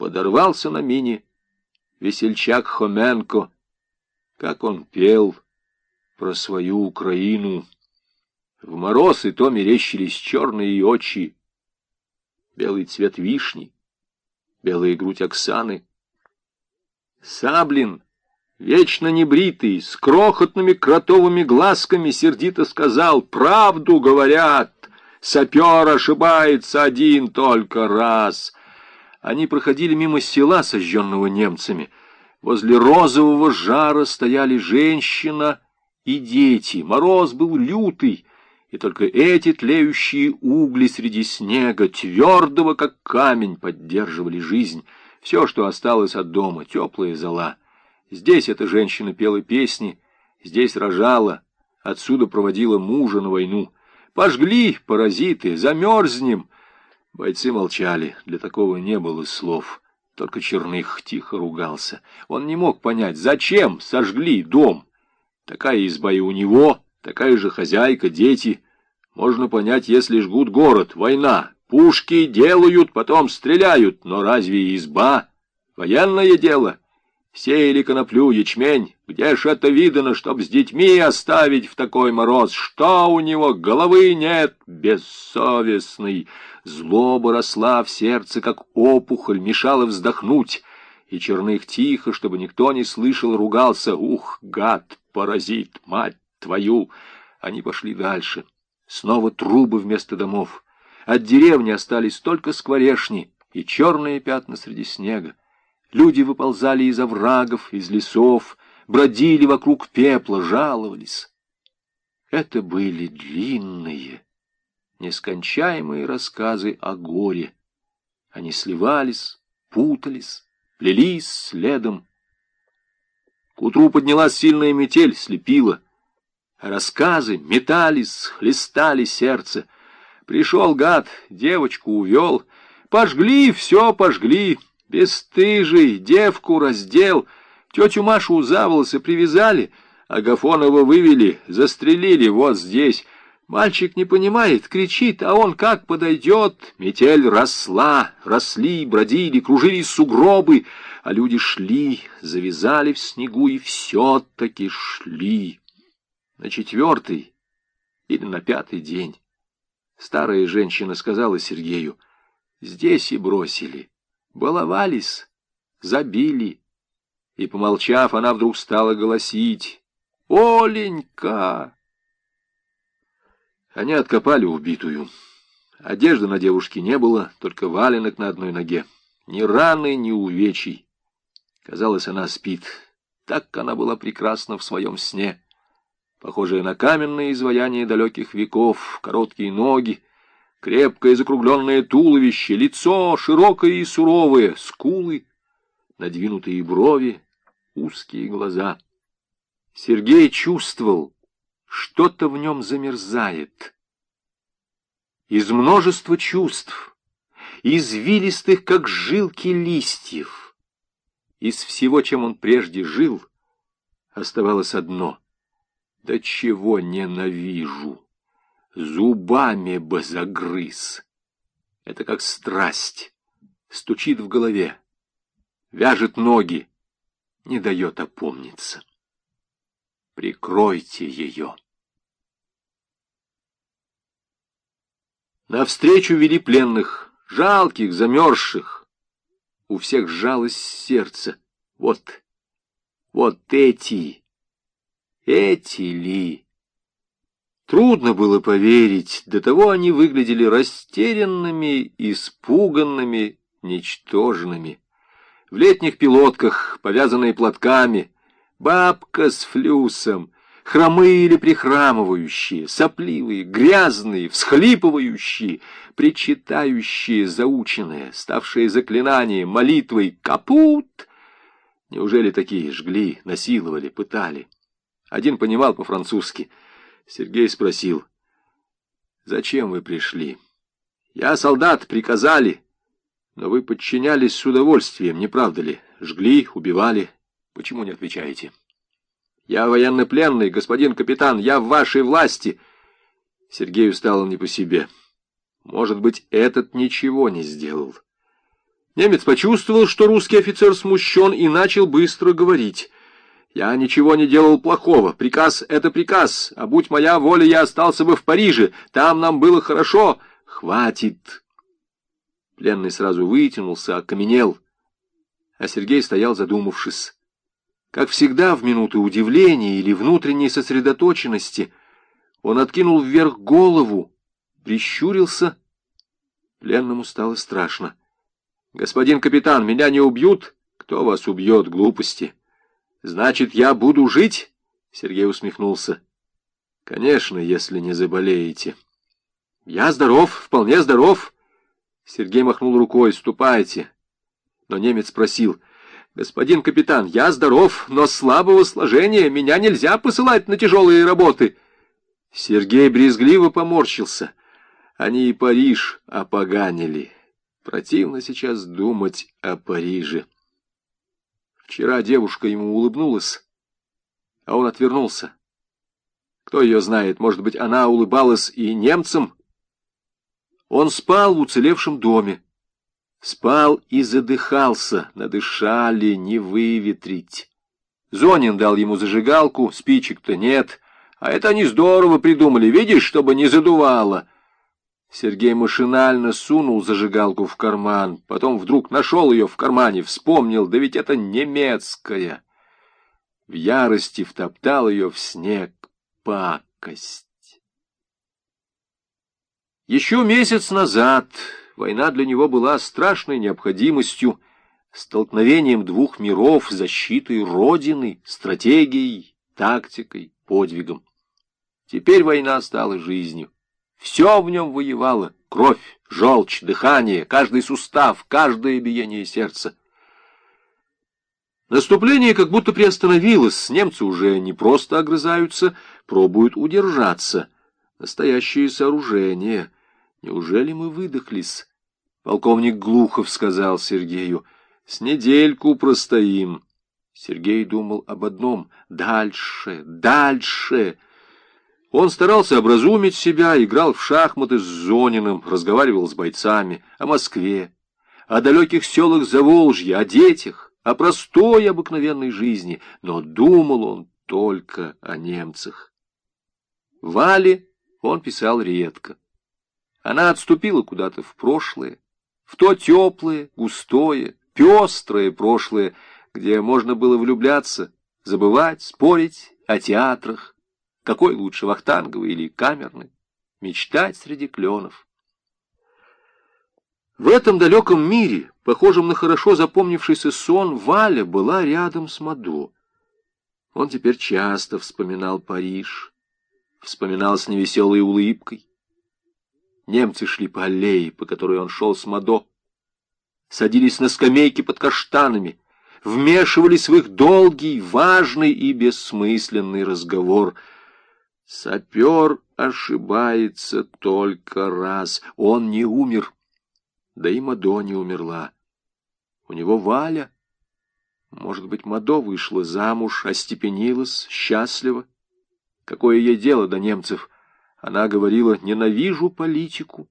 подорвался на мине весельчак Хоменко. Как он пел про свою Украину. В мороз и то мерещились черные очи, белый цвет вишни, белая грудь Оксаны. Саблин, вечно небритый, с крохотными кротовыми глазками, сердито сказал «Правду говорят, сапер ошибается один только раз». Они проходили мимо села, сожженного немцами. Возле розового жара стояли женщина и дети. Мороз был лютый, и только эти тлеющие угли среди снега, твердого, как камень, поддерживали жизнь. Все, что осталось от дома, теплая зола. Здесь эта женщина пела песни, здесь рожала, отсюда проводила мужа на войну. Пожгли, паразиты, замерзнем. Бойцы молчали, для такого не было слов. Только Черных тихо ругался. Он не мог понять, зачем сожгли дом. Такая изба и у него, такая же хозяйка, дети. Можно понять, если жгут город, война. Пушки делают, потом стреляют. Но разве изба? Военное дело. Сеяли коноплю, ячмень. Где ж это видано, чтоб с детьми оставить в такой мороз? Что у него, головы нет, бессовестный. Злоба росла в сердце, как опухоль, мешала вздохнуть. И Черных тихо, чтобы никто не слышал, ругался. Ух, гад, паразит, мать твою! Они пошли дальше. Снова трубы вместо домов. От деревни остались только скворешни и черные пятна среди снега. Люди выползали из оврагов, из лесов, бродили вокруг пепла, жаловались. Это были длинные, нескончаемые рассказы о горе. Они сливались, путались, плелись следом. К утру поднялась сильная метель, слепила. Рассказы метались, хлестали сердце. Пришел гад, девочку увел. Пожгли, все пожгли. Бесстыжий, девку раздел. Тетю Машу за волосы привязали, Агафонова вывели, застрелили вот здесь. Мальчик не понимает, кричит, а он как подойдет. Метель росла, росли, бродили, кружились сугробы, а люди шли, завязали в снегу и все-таки шли. На четвертый или на пятый день старая женщина сказала Сергею, здесь и бросили, баловались, забили. И, помолчав, она вдруг стала голосить, «Оленька!» Они откопали убитую. Одежды на девушке не было, только валенок на одной ноге. Ни раны, ни увечий. Казалось, она спит. Так она была прекрасна в своем сне. Похожая на каменное изваяние далеких веков, короткие ноги, крепкое закругленное туловище, лицо широкое и суровое, скулы, надвинутые брови, узкие глаза. Сергей чувствовал, что-то в нем замерзает. Из множества чувств, извилистых, как жилки листьев, из всего, чем он прежде жил, оставалось одно. Да чего ненавижу! Зубами бы загрыз! Это как страсть, стучит в голове, вяжет ноги, не дает опомниться. Прикройте ее. Навстречу вели пленных, жалких, замерзших. У всех сжалось сердце. Вот, вот эти, эти ли? Трудно было поверить, до того они выглядели растерянными, испуганными, ничтожными. В летних пилотках, повязанные платками, Бабка с флюсом, хромые или прихрамывающие, сопливые, грязные, всхлипывающие, причитающие заученные, ставшие заклинанием, молитвой «Капут!» Неужели такие жгли, насиловали, пытали? Один понимал по-французски. Сергей спросил, «Зачем вы пришли?» «Я солдат, приказали». «Но вы подчинялись с удовольствием, не правда ли? Жгли, убивали, Почему не отвечаете? Я военнопленный, господин капитан, я в вашей власти. Сергею стало не по себе. Может быть, этот ничего не сделал. Немец почувствовал, что русский офицер смущен, и начал быстро говорить. «Я ничего не делал плохого. Приказ — это приказ. А будь моя воля, я остался бы в Париже. Там нам было хорошо. Хватит!» Пленный сразу вытянулся, окаменел, а Сергей стоял задумавшись. Как всегда в минуты удивления или внутренней сосредоточенности, он откинул вверх голову, прищурился. Пленному стало страшно. «Господин капитан, меня не убьют?» «Кто вас убьет, глупости?» «Значит, я буду жить?» Сергей усмехнулся. «Конечно, если не заболеете». «Я здоров, вполне здоров». Сергей махнул рукой. «Ступайте». Но немец спросил. «Господин капитан, я здоров, но слабого сложения. Меня нельзя посылать на тяжелые работы». Сергей брезгливо поморщился. Они и Париж опоганили. Противно сейчас думать о Париже. Вчера девушка ему улыбнулась, а он отвернулся. Кто ее знает, может быть, она улыбалась и немцам? Он спал в уцелевшем доме. Спал и задыхался, надышали, не выветрить. Зонин дал ему зажигалку, спичек-то нет, а это они здорово придумали, видишь, чтобы не задувало. Сергей машинально сунул зажигалку в карман, потом вдруг нашел ее в кармане, вспомнил, да ведь это немецкая. В ярости втоптал ее в снег. Пакость. Еще месяц назад война для него была страшной необходимостью, столкновением двух миров, защитой Родины, стратегией, тактикой, подвигом. Теперь война стала жизнью. Все в нем воевало — кровь, желчь, дыхание, каждый сустав, каждое биение сердца. Наступление как будто приостановилось, немцы уже не просто огрызаются, пробуют удержаться. Настоящее сооружение. Неужели мы выдохлись? Полковник Глухов сказал Сергею, с недельку простоим. Сергей думал об одном — дальше, дальше — он старался образумить себя, играл в шахматы с Зониным, разговаривал с бойцами о Москве, о далеких селах Заволжья, о детях, о простой обыкновенной жизни, но думал он только о немцах. Вале он писал редко. Она отступила куда-то в прошлое, в то теплое, густое, пестрое прошлое, где можно было влюбляться, забывать, спорить о театрах, какой лучше, вахтанговый или камерный? Мечтать среди кленов. В этом далеком мире, похожем на хорошо запомнившийся сон, Валя была рядом с Мадо. Он теперь часто вспоминал Париж, вспоминал с невеселой улыбкой. Немцы шли по аллее, по которой он шел с Мадо, садились на скамейки под каштанами, вмешивались в их долгий, важный и бессмысленный разговор — Сапер ошибается только раз. Он не умер. Да и Мадо не умерла. У него Валя. Может быть, Мадо вышла замуж, остепенилась, счастлива. Какое ей дело до немцев? Она говорила, ненавижу политику.